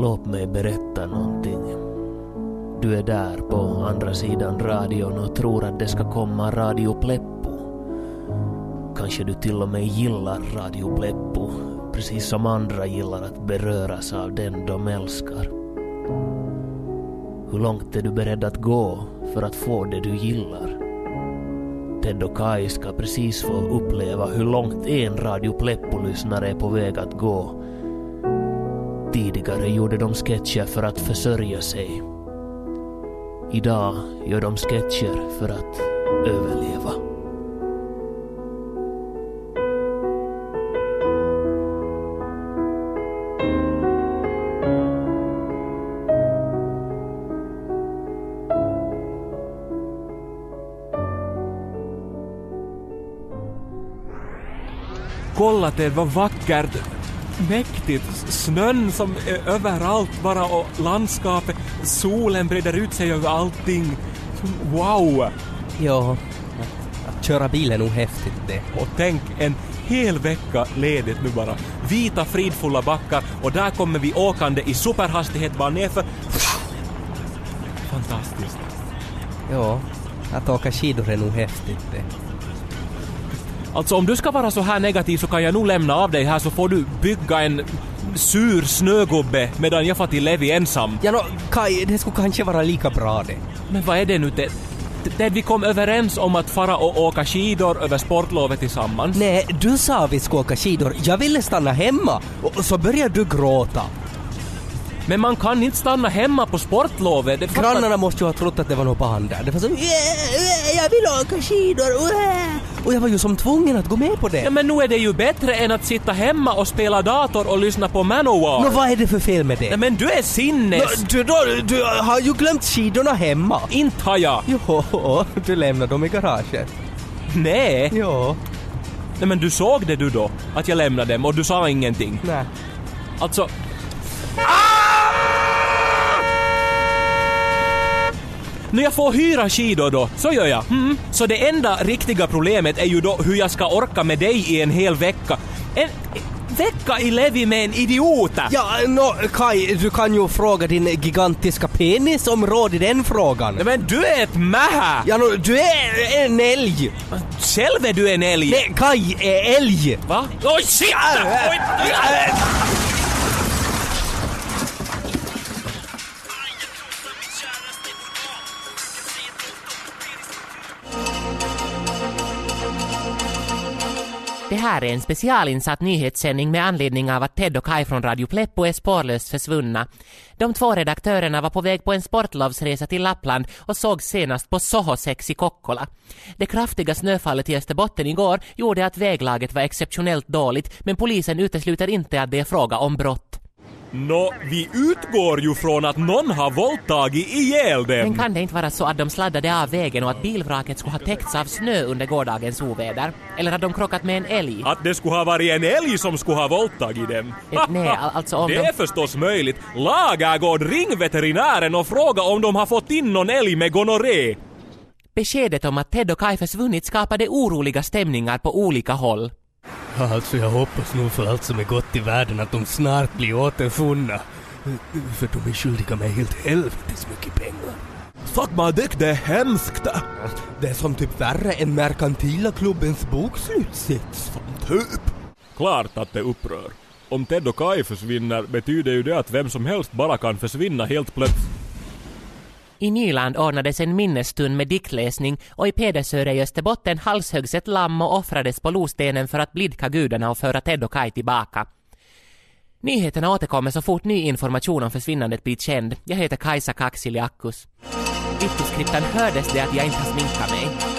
Låt mig berätta någonting. Du är där på andra sidan radion och tror att det ska komma Radio Pleppo. Kanske du till och med gillar Radio Pleppo, precis som andra gillar att beröras av den de älskar. Hur långt är du beredd att gå för att få det du gillar? Ted och Kai ska precis få uppleva hur långt en Radio Pleppo-lyssnare är på väg att gå. Tidigare gjorde de sketcher för att försörja sig. Idag gör de sketcher för att överleva. Kolla det vad vackert. Mäktigt. Snön som är överallt bara och landskapet. Solen breder ut sig över allting. Wow! Ja, att köra bil är nog häftigt det. Och tänk en hel vecka ledigt nu bara. Vita fridfulla backar och där kommer vi åkande i superhastighet bara nerför. Fantastiskt. Ja, att åka skidor är nog häftigt det. Alltså om du ska vara så här negativ så kan jag nog lämna av dig här så får du bygga en sur snögubbe medan jag får till Levi ensam. Ja, no, Kai, det skulle kanske vara lika bra det. Men vad är det nu det? Det vi kom överens om att fara och åka skidor över sportlovet tillsammans. Nej, du sa vi skulle åka skidor. Jag ville stanna hemma. Och så började du gråta. Men man kan inte stanna hemma på sportlovet. Det Grannarna måste ju ha trott att det var något barn där. Det var så "Yeah, yeah, jag vill åka skidor. yeah." Och jag var ju som tvungen att gå med på det. Ja men nu är det ju bättre än att sitta hemma och spela dator och lyssna på Manowar. Nå, vad är det för fel med det? Nej men du är sinnes! Nå, du, då, du har ju glömt skidorna hemma. Inte har jag! Jo, du lämnade dem i garaget. Nej! Jo. Nej men du såg det du då? Att jag lämnade dem och du sa ingenting. Nej. Alltså... När jag får hyra skidor då, så gör jag. Mm. Så det enda riktiga problemet är ju då hur jag ska orka med dig i en hel vecka. En vecka i Levi med en idiot! Ja, nå, Kai, du kan ju fråga din gigantiska penis om råd i den frågan. Men du är ett mähä! Ja, nå, du är en älg. Själv är du en älg! Nej, Kai är älg. Va? Oj, shit! Oj, Det här är en specialinsatt nyhetssändning med anledning av att Ted och Kai från Radio Pleppo är spårlöst försvunna. De två redaktörerna var på väg på en sportlovsresa till Lappland och såg senast på Soho 6 i Kokkola. Det kraftiga snöfallet i Österbotten igår gjorde att väglaget var exceptionellt dåligt, men polisen utesluter inte att det är fråga om brott. Nå, vi utgår ju från att någon har våldtagit ihjäl dem. Men kan det inte vara så att de sladdade av vägen och att bilvraket skulle ha täckts av snö under gårdagens oväder? Eller att de krockat med en älg? Att det skulle ha varit en älg som skulle ha våldtagit dem. Eh, nej, al- alltså om Det de- är förstås möjligt. Lagergård, ring veterinären och fråga om de har fått in någon älg med gonorré. Beskedet om att Ted och Kai försvunnit skapade oroliga stämningar på olika håll. Alltså jag hoppas nog för allt som är gott i världen att de snart blir återfunna. För de är skyldiga mig helt helvetes mycket pengar. Fuck my dick, det är hemskt. Det är som typ värre än merkantila klubbens bokslutssits. Typ. Klart att det upprör. Om Ted och Kai försvinner betyder ju det att vem som helst bara kan försvinna helt plötsligt. I Nyland ordnades en minnesstund med diktläsning och i Pedersöre i Österbotten halshöggs ett lamm och offrades på Lostenen för att blidka gudarna och föra Ted och Kai tillbaka. Nyheterna återkommer så fort ny information om försvinnandet blir känd. Jag heter Kajsa Kaksiliakus. I skripten hördes det att jag inte har sminkat mig.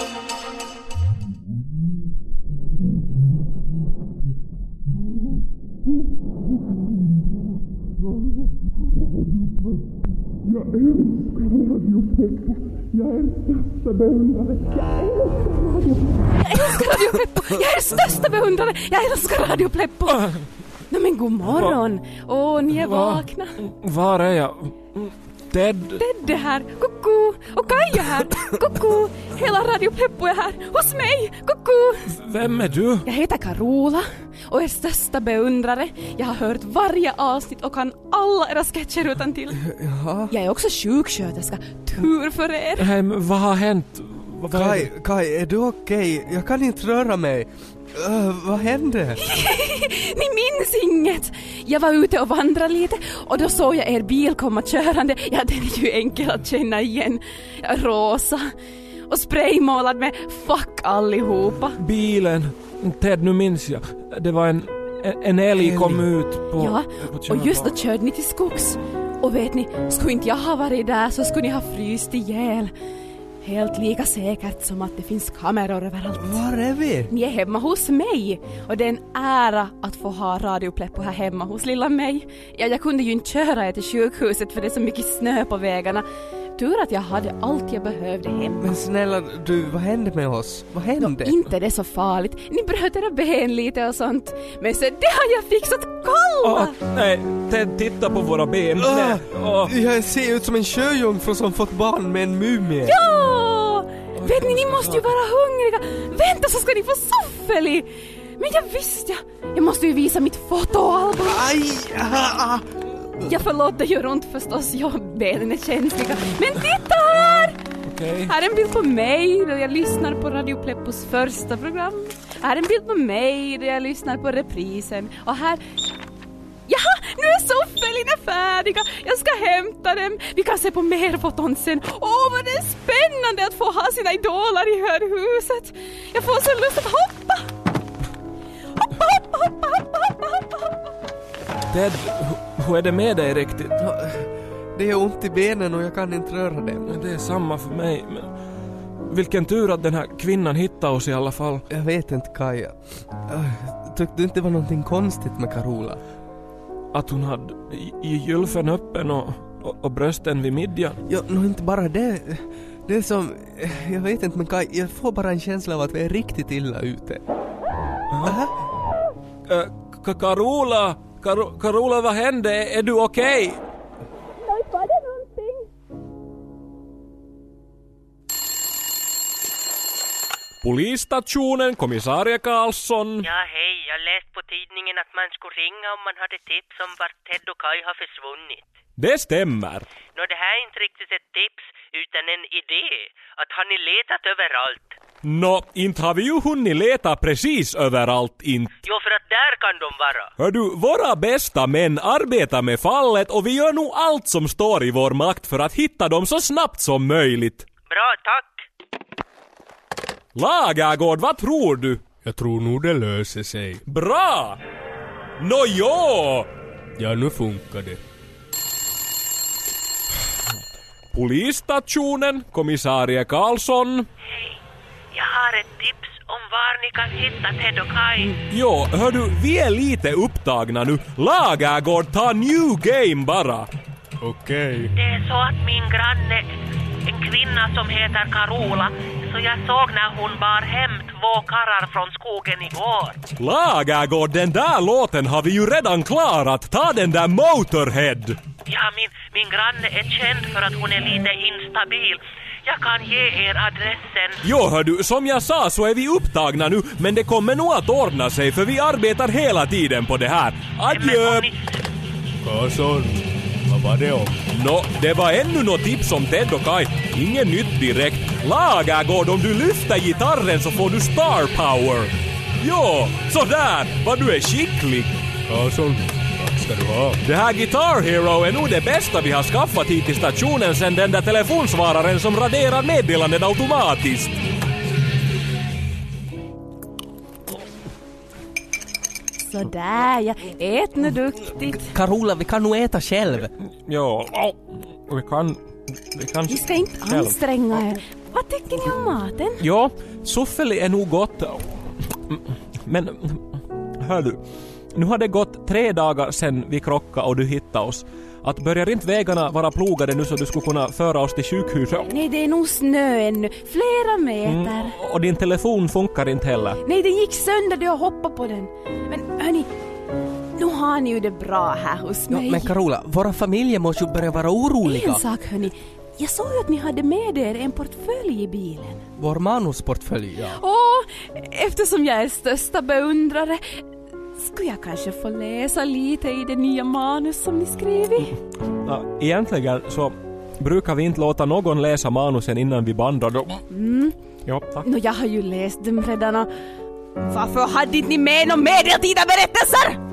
Radio Pleppo! Jag är största beundrare! Jag älskar Radio Pleppo! Nej men god morgon! Åh, ni är vakna. Var är jag? Ted, Tedde här, koko! Och Kaja här, koko! Hela Radio Pleppo är här, hos mig, koko! vem är du? Jag heter Carola och är största beundrare. Jag har hört varje avsnitt och kan alla era sketcher utan till. Jaha. Jag är också sjuksköterska. Tur för er! Nej, men vad har hänt? Vad vad är Kai, Kai, är du okej? Jag kan inte röra mig. Uh, vad hände? Ni minns inget! Jag var ute och vandrade lite och då såg jag er bil komma körande. Ja, den är ju enkel att känna igen. Rosa. Och spraymålad med 'fuck allihopa'. Bilen. Ted, nu minns jag. Det var en, en, en älg kom ut på... Ja, på och just då körde ni till skogs. Och vet ni, skulle inte jag ha varit där så skulle ni ha fryst ihjäl. Helt lika säkert som att det finns kameror överallt. Var är vi? Ni är hemma hos mig och det är en ära att få ha Radio Pleppo här hemma hos lilla mig. Ja, jag kunde ju inte köra er till sjukhuset för det är så mycket snö på vägarna. Tur att jag hade allt jag behövde hemma. Men snälla du, vad hände med oss? Vad hände? Inte det är så farligt. Ni bröt era ben lite och sånt. Men så det har jag fixat. Kolla! Åh, nej, Ted, titta på våra ben. Nej, åh. Jag ser ut som en sjöjungfru som fått barn med en mumie. Ja! Vet ni, ni måste ju vara hungriga. Vänta så ska ni få soffeli. Men jag visste jag. Jag måste ju visa mitt fotoalbum. Aj! Ah, ah. Jag förlåt, det gör ont förstås. Ja, benen är känsliga. Men titta här! Okej. Här är en bild på mig då jag lyssnar på Radio Pleppos första program. Här är en bild på mig då jag lyssnar på reprisen. Och här... Jaha, nu är soffelina färdiga! Jag ska hämta dem. Vi kan se på mer foton sen. Åh, vad det är spännande att få ha sina idoler i hörhuset. Jag får så lust att hoppa! Hoppa, hoppa, hoppa, hoppa, hoppa, hoppa, hoppa. Hur är det med dig riktigt? Det är ont i benen och jag kan inte röra dem. Det är samma för mig, men... Vilken tur att den här kvinnan hittade oss i alla fall. Jag vet inte Kaja. Tyckte du inte det var någonting konstigt med Carola? Att hon hade gylfen öppen och, och, och brösten vid midjan. Ja, nog inte bara det. Det är som, jag vet inte men Kaj, jag får bara en känsla av att vi är riktigt illa ute. Aha. Äh, Carola! Karo- Carola, vad hände? Är du okej? Polisstationen, kommissarie Karlsson. Ja, hej. Jag läste på tidningen att man skulle ringa om man hade tips om vart Ted och Kai har försvunnit. Det stämmer. Nå, det här är inte riktigt ett tips, utan en idé. Att har ni letat överallt? Nå, inte har vi ju hunnit leta precis överallt inte. Jo, för att där kan de vara. Hör du, våra bästa män arbetar med fallet och vi gör nog allt som står i vår makt för att hitta dem så snabbt som möjligt. Bra, tack. Lagergård, vad tror du? Jag tror nog det löser sig. Bra! Nå jo! Ja, nu funkar det. Polisstationen, kommissarie Karlsson. Jag har ett tips om var ni kan hitta Ted och Kai. Jo, hör du, vi är lite upptagna nu. Lagergård, ta new game bara. Okej. Det är så att min granne, en kvinna som heter Carola, så jag såg när hon bar hem två karrar från skogen igår. Lagergård, den där låten har vi ju redan klarat. Ta den där Motorhead. Ja, min, min granne är känd för att hon är lite instabil. Jag kan ge er adressen. Jo, hör du, som jag sa så är vi upptagna nu, men det kommer nog att ordna sig för vi arbetar hela tiden på det här. Adjö! ni, Karlsson, vad var det om? Nå, det var ännu något tips om Ted och Kai. Inget nytt direkt. Lagergård, om du lyfter gitarren så får du star power. Jo, sådär! Vad du är skicklig. Karlsson, ska du ha. Det här Guitar Hero är nog det bästa vi har skaffat hit till stationen sen den där telefonsvararen som raderar meddelanden automatiskt. Sådär ja, ät nu duktigt. Carola, vi kan nog äta själv. Jo, vi kan... Vi kan... Ni ska inte själv. anstränga er. Vad tycker ni om maten? Jo, soffeli är nog gott. Men, hör du. Nu har det gått tre dagar sedan vi krockade och du hittade oss. Att börjar inte vägarna vara plogade nu så du skulle kunna föra oss till sjukhuset? Nej, det är nog snö ännu. Flera meter. Och din telefon funkar inte heller. Nej, den gick sönder då jag hoppade på den. Men hörni, nu har ni ju det bra här hos Ja, mig. men Carola, våra familjer måste ju börja vara oroliga. En sak hörni, jag såg att ni hade med er en portfölj i bilen. Vår manusportfölj, ja. Och eftersom jag är största beundrare skulle jag kanske få läsa lite i det nya manus som ni skrivit? Ja, egentligen så brukar vi inte låta någon läsa manusen innan vi bandar dem. Mm. Ja, tack. Nå, jag har ju läst dem redan och varför hade inte ni med några medeltida berättelser?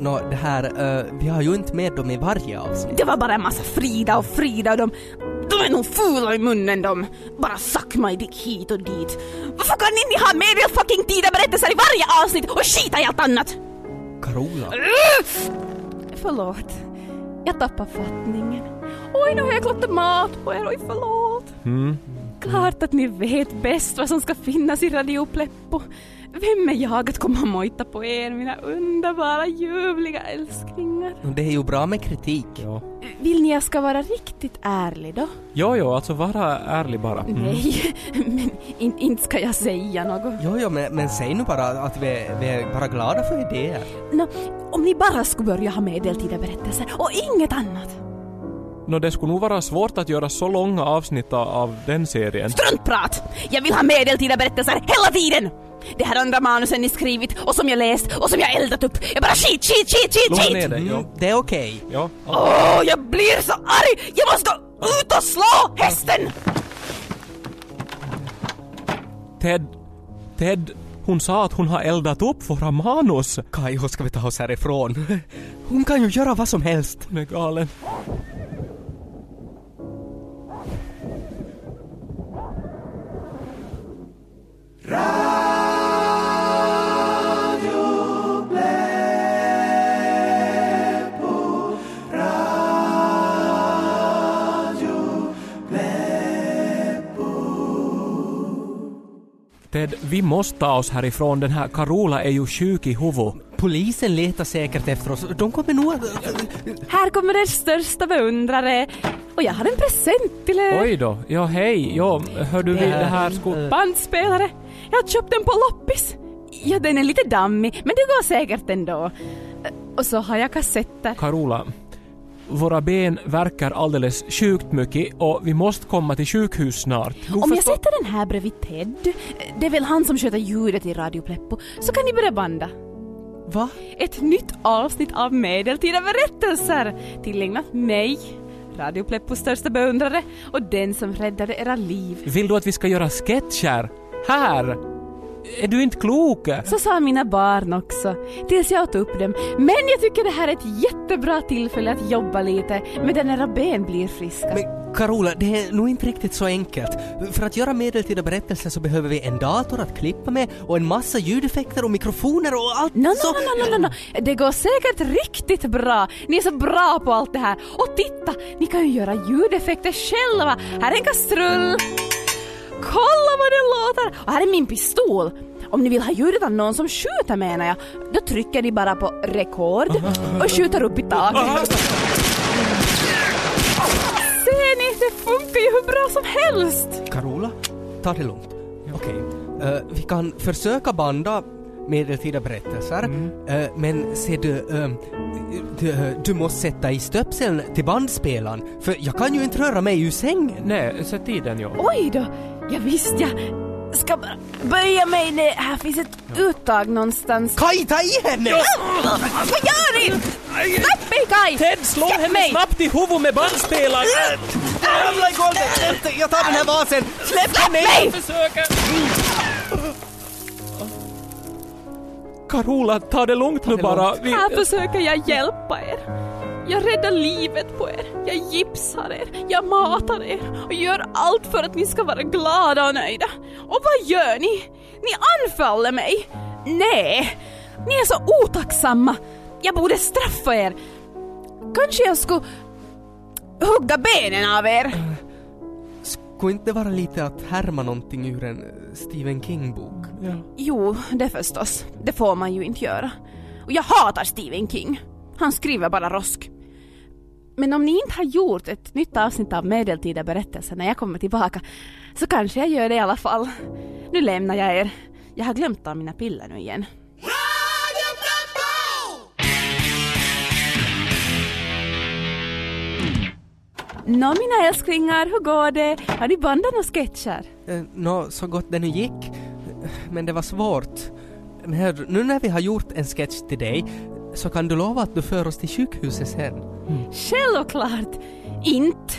Nå, det här, eh, vi har ju inte med dem i varje avsnitt. Det var bara en massa Frida och Frida och de... De är nog fula i munnen de. Bara suck my dick hit och dit. Varför kan inte ni ha med er fucking tida berättelser i varje avsnitt och skita i allt annat? Carola. Förlåt. Jag tappar fattningen. Oj, nu har jag klottat mat på er. Oj, förlåt. Mm. Klart att ni vet bäst vad som ska finnas i Radio Pleppo. Vem är jag att komma och mojta på er, mina underbara, ljuvliga älsklingar? Det är ju bra med kritik. Ja. Vill ni jag ska vara riktigt ärlig då? Jo, jo, alltså vara ärlig bara. Mm. Nej, men in, inte ska jag säga något. Jo, jo, men, men säg nu bara att vi, är- vi är bara glada för idéer. Nå, om ni bara skulle börja ha medeltida berättelser och inget annat. Nå, det skulle nog vara svårt att göra så långa avsnitt av den serien. Struntprat! Jag vill ha medeltida berättelser hela tiden! Det här andra manusen ni skrivit och som jag läst och som jag eldat upp är bara skit, skit, skit, skit, skit! ner dig. Mm, Ja. det är okej. Ja. Åh, jag blir så arg! Jag måste gå ut och slå hästen! Ted, Ted, hon sa att hon har eldat upp våra manus. Kaiho, ska vi ta oss härifrån? Hon kan ju göra vad som helst. Hon är galen. Ted, vi måste ta oss härifrån. Den här Carola är ju sjuk i huvudet. Polisen letar säkert efter oss. De kommer nog att... Här kommer er största beundrare och jag har en present till er. Oj då. Ja, hej. Ja, hör du, det här skulle... Bandspelare. Jag har köpt den på loppis. Ja, den är lite dammig, men det går säkert ändå. Och så har jag kassetter. Carola, våra ben verkar alldeles sjukt mycket och vi måste komma till sjukhus snart. Du Om jag sätter den här bredvid Ted, det är väl han som sköter ljudet i Radio Pleppo, så kan ni börja banda. Va? Ett nytt avsnitt av medeltida berättelser tillägnat mig, Radio Pleppos största beundrare och den som räddade era liv. Vill du att vi ska göra sketcher? Här! Är du inte klok? Så sa mina barn också, tills jag åt upp dem. Men jag tycker det här är ett jättebra tillfälle att jobba lite medan era ben blir friska. Men Carola, det är nog inte riktigt så enkelt. För att göra medeltida berättelser så behöver vi en dator att klippa med och en massa ljudeffekter och mikrofoner och allt No, no, så... no, no, no, no. Det går säkert riktigt bra. Ni är så bra på allt det här. Och titta, ni kan ju göra ljudeffekter själva. Här är en kastrull. Kolla vad det låter! Och här är min pistol. Om ni vill ha ljudet av någon som skjuter menar jag, då trycker ni bara på rekord och skjuter upp i taket. Ser ni? Det funkar ju hur bra som helst! Carola, ta det lugnt. Okej, eh, vi kan försöka banda medeltida berättelser, eh, men se du, eh, du, du måste sätta i stöpseln till bandspelaren, för jag kan ju inte röra mig ur sängen. Nej, sätt i den ja. Oj då! Ja, visst jag ska bara böja mig ner. Här finns ett uttag någonstans. Kaj, ta i henne! Vad gör ni? Släpp mig Kaj! Ted, slå Släpp henne mig! snabbt i huvudet med bandspelaren! Ramla i golvet! Jag tar den här vasen! Släpp henne! mig! Carola, ta det lugnt nu bara. Vi... Här försöker jag hjälpa er. Jag räddar livet på er. Jag gipsar er. Jag matar er. Och gör allt för att ni ska vara glada och nöjda. Och vad gör ni? Ni anfaller mig. Nej, ni är så otacksamma. Jag borde straffa er. Kanske jag skulle hugga benen av er. Skulle inte vara lite att härma någonting ur en Stephen King-bok? Jo, det förstås. Det får man ju inte göra. Och jag hatar Stephen King. Han skriver bara rosk. Men om ni inte har gjort ett nytt avsnitt av medeltida berättelser när jag kommer tillbaka så kanske jag gör det i alla fall. Nu lämnar jag er. Jag har glömt ta mina piller nu igen. Nå mina älsklingar, hur går det? Har ni bandat några sketcher? Eh, Nå, så gott det nu gick. Men det var svårt. Men hör, nu när vi har gjort en sketch till dig så kan du lova att du för oss till sjukhuset sen. Självklart! Inte!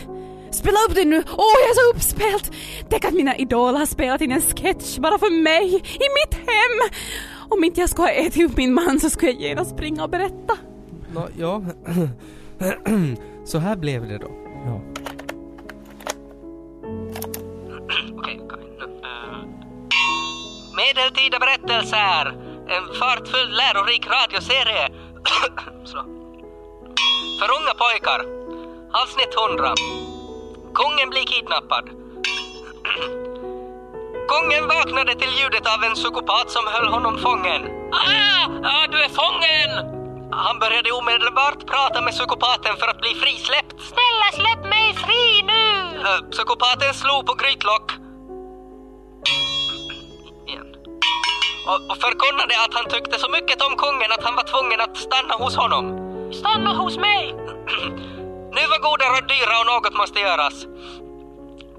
Spela upp det nu! Åh, jag är så uppspelt! Tänk att mina idoler har spelat in en sketch bara för mig, i mitt hem! Om inte jag skulle ha ätit upp min man så skulle jag genast springa och berätta. Nå, ja. så här blev det då. Ja. Okej, okej, nu. eh. Medeltida berättelser. En fartfull lärorik radioserie. Så. För unga pojkar. Avsnitt 100. Kungen blir kidnappad. Kungen vaknade till ljudet av en psykopat som höll honom fången. Ah! ah du är fången! Han började omedelbart prata med psykopaten för att bli frisläppt. Snälla släpp mig fri nu! Uh, psykopaten slog på grytlock. Igen. Och, och förkunnade att han tyckte så mycket om kungen att han var tvungen att stanna hos honom. Stanna hos mig! nu var goda råd dyra och något måste göras.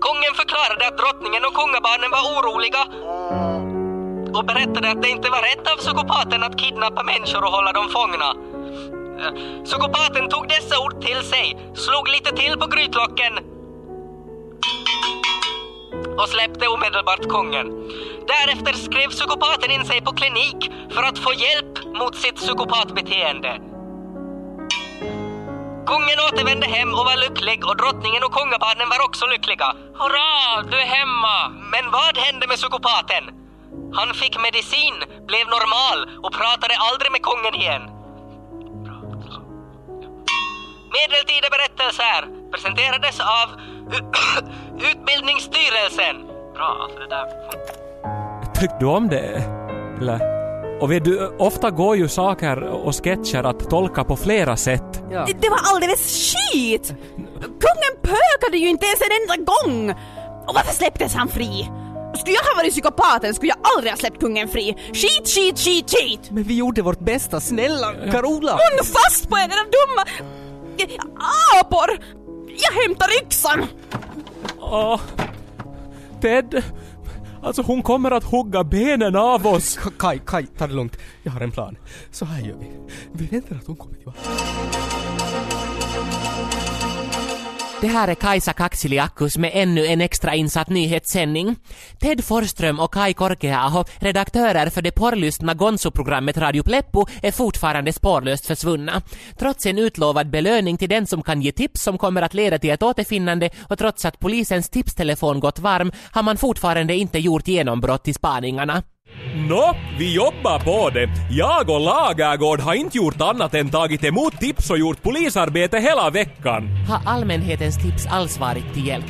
Kungen förklarade att drottningen och kungabarnen var oroliga och berättade att det inte var rätt av psykopaten att kidnappa människor och hålla dem fångna. Eh, psykopaten tog dessa ord till sig, slog lite till på grytlocken och släppte omedelbart kungen. Därefter skrev psykopaten in sig på klinik för att få hjälp mot sitt psykopatbeteende. Kungen återvände hem och var lycklig och drottningen och kungabarnen var också lyckliga. Hurra, du är hemma! Men vad hände med psykopaten? Han fick medicin, blev normal och pratade aldrig med kungen igen. Medeltida berättelser presenterades av Utbildningsstyrelsen. Bra, alltså det där... Tyckte du om det? Eller? Och vet du, ofta går ju saker och sketcher att tolka på flera sätt. Ja. Det, det var alldeles skit! Kungen pökade ju inte ens en enda gång! Och varför släpptes han fri? Skulle jag ha varit psykopaten skulle jag aldrig ha släppt kungen fri. Skit, skit, skit, skit! Men vi gjorde vårt bästa, snälla Carola! Håll fast på er, era dumma apor! Jag hämtar yxan! Åh, Ted, alltså hon kommer att hugga benen av oss. Kaj, Kaj ta det lugnt. Jag har en plan. Så här gör vi. Vi väntar att hon kommer tillbaka. Det här är Kajsa Kaksiliakus med ännu en extra insatt nyhetssändning. Ted Forsström och Kai Korkeaho, redaktörer för det porrlystna Gonzo-programmet Radio Pleppo, är fortfarande spårlöst försvunna. Trots en utlovad belöning till den som kan ge tips som kommer att leda till ett återfinnande och trots att polisens tipstelefon gått varm har man fortfarande inte gjort genombrott i spaningarna. Nå, vi jobbar på det. Jag och Lagergård har inte gjort annat än tagit emot tips och gjort polisarbete hela veckan. Har allmänhetens tips alls varit till hjälp?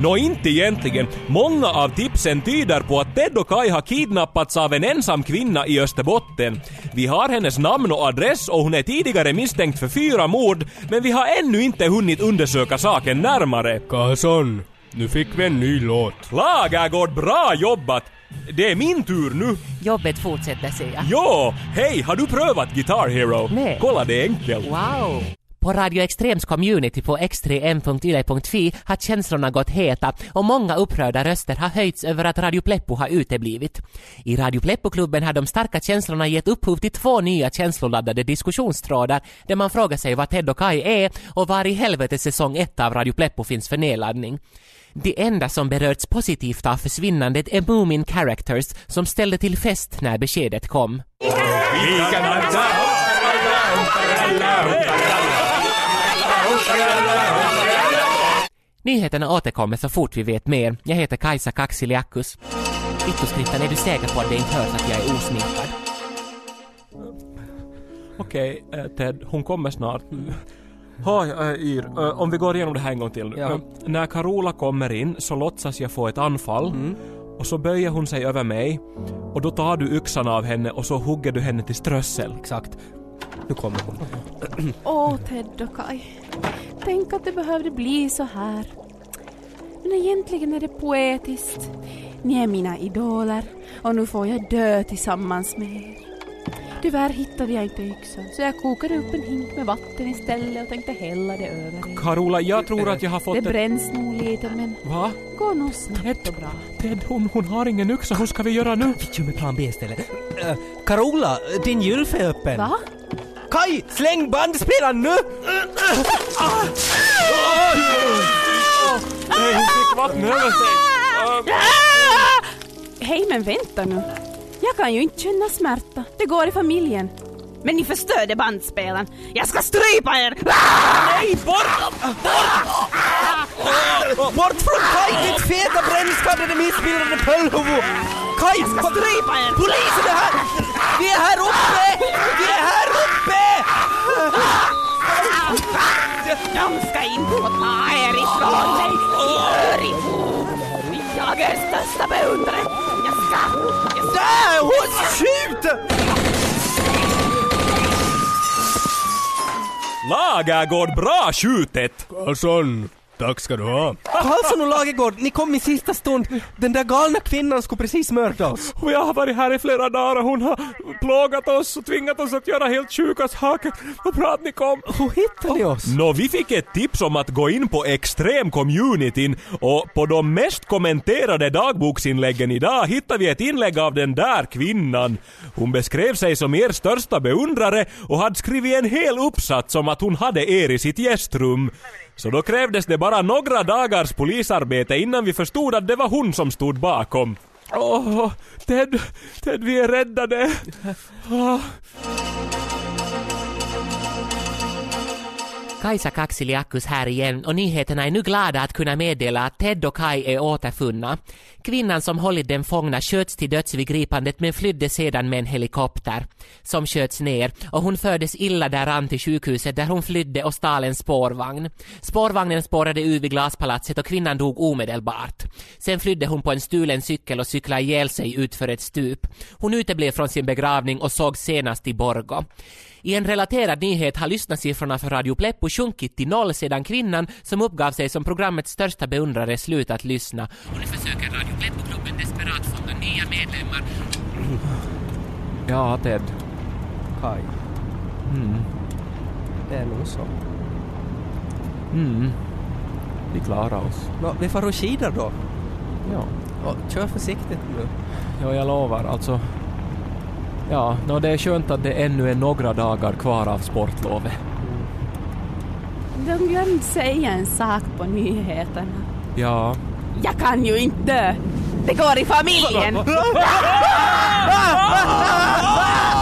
Nå, inte egentligen. Många av tipsen tyder på att Ted och Kai har kidnappats av en ensam kvinna i Österbotten. Vi har hennes namn och adress och hon är tidigare misstänkt för fyra mord, men vi har ännu inte hunnit undersöka saken närmare. Karlsson, nu fick vi en ny låt. Lagergård, bra jobbat! Det är min tur nu. Jobbet fortsätter ser jag. Jo, hej, har du prövat Guitar Hero? Nej. Kolla, det är enkelt. Wow! På Radio Extrems community på x3m.yle.fi har känslorna gått heta och många upprörda röster har höjts över att Radio Pleppo har uteblivit. I Radio Pleppo-klubben har de starka känslorna gett upphov till två nya känsloladdade diskussionstrådar där man frågar sig vad Ted och Kai är och var i helvete säsong 1 av Radio Pleppo finns för nedladdning. Det enda som berörts positivt av försvinnandet är Moomin Characters som ställde till fest när beskedet kom. Nyheterna återkommer så fort vi vet mer. Jag heter Kajsa Kaksiliakus. Vittoskriften, är du säker på att det inte hörs att jag är osminkad? Okej, okay, Ted, hon kommer snart. Ha, äh, Yr, äh, om vi går igenom det här en gång till. Ja. Äh, när Carola kommer in så låtsas jag få ett anfall och så böjer hon sig över mig och då tar du yxan av henne och så hugger du henne till strössel. Exakt. Nu kommer hon. Åh, Ted och Kai. Tänk att det behövde bli så här. Men egentligen är det poetiskt. Ni är mina idoler och nu får jag dö tillsammans med er. Tyvärr hittade jag inte yxan så jag kokade upp en hink med vatten istället och tänkte hälla det över er. Carola, jag tror att jag har fått Det ett... bränns nog lite men Va? går nog snabbt och bra. Ted, hon, hon har ingen yxa. Hur ska vi göra nu? Vi kör med plan B istället. Uh, Carola, din gylf är öppen. Va? Kaj, släng bandspelaren nu! Nej, hon fick vatten över sig. Ah! Hej men vänta nu. Jag kan ju inte känna smärta. Det går i familjen. Men ni förstörde bandspelaren. Jag ska strypa er! Nej, bort! Bort! Bort från Kaj, ditt feta brännskadade missbildade pöllhuvud! Kaj, Jag ska strypa er! polisen är här! Vi är här uppe! Vi är här uppe! De ska inte få ta er ifrån mig! Ni hör ihop! Jag är största beundrare! Skjuter! Lagergård, bra skjutet! Karlsson, tack ska du ha. Karlsson och Lagergård, ni kom i sista stund. Den där galna kvinnan skulle precis mörda oss. Och jag har varit här i flera dagar och hon har plågat oss och tvingat oss att göra helt sjuka saker. Vad bra att ni kom. Hur hittade ni oss? Nå, vi fick ett tips om att gå in på extrem-communityn och på de mest kommenterade dagboksinläggen idag hittar vi ett inlägg av den där kvinnan. Hon beskrev sig som er största beundrare och hade skrivit en hel uppsats om att hon hade er i sitt gästrum. Så då krävdes det bara några dagars polisarbete innan vi förstod att det var hon som stod bakom. Åh, Ted, Ted, vi är räddade. Oh. Kajsa Kaksiliakus här igen och nyheterna är nu glada att kunna meddela att Ted och Kai är återfunna. Kvinnan som hållit dem fångna sköts till döds vid gripandet men flydde sedan med en helikopter som sköts ner och hon fördes illa däran till sjukhuset där hon flydde och stal en spårvagn. Spårvagnen spårade ur vid glaspalatset och kvinnan dog omedelbart. Sen flydde hon på en stulen cykel och cyklade ihjäl sig utför ett stup. Hon uteblev från sin begravning och såg senast i Borgo. I en relaterad nyhet har lyssnarsiffrorna för Radio Pleppo sjunkit till noll sedan kvinnan som uppgav sig som programmets största beundrare slutat lyssna. Och nu försöker Radio Pleppo-klubben desperat fånga nya medlemmar. Ja, Ted. Kaj, Mm. det är nog så. Mm. Vi klarar oss. Nå, vi får skidor då. Ja. Och kör försiktigt nu. Ja, jag lovar. Alltså... Ja, no, det är skönt att det ännu är några dagar kvar av sportlovet. De glömde säga en sak på nyheterna. Ja. Jag kan ju inte dö! Det går i familjen!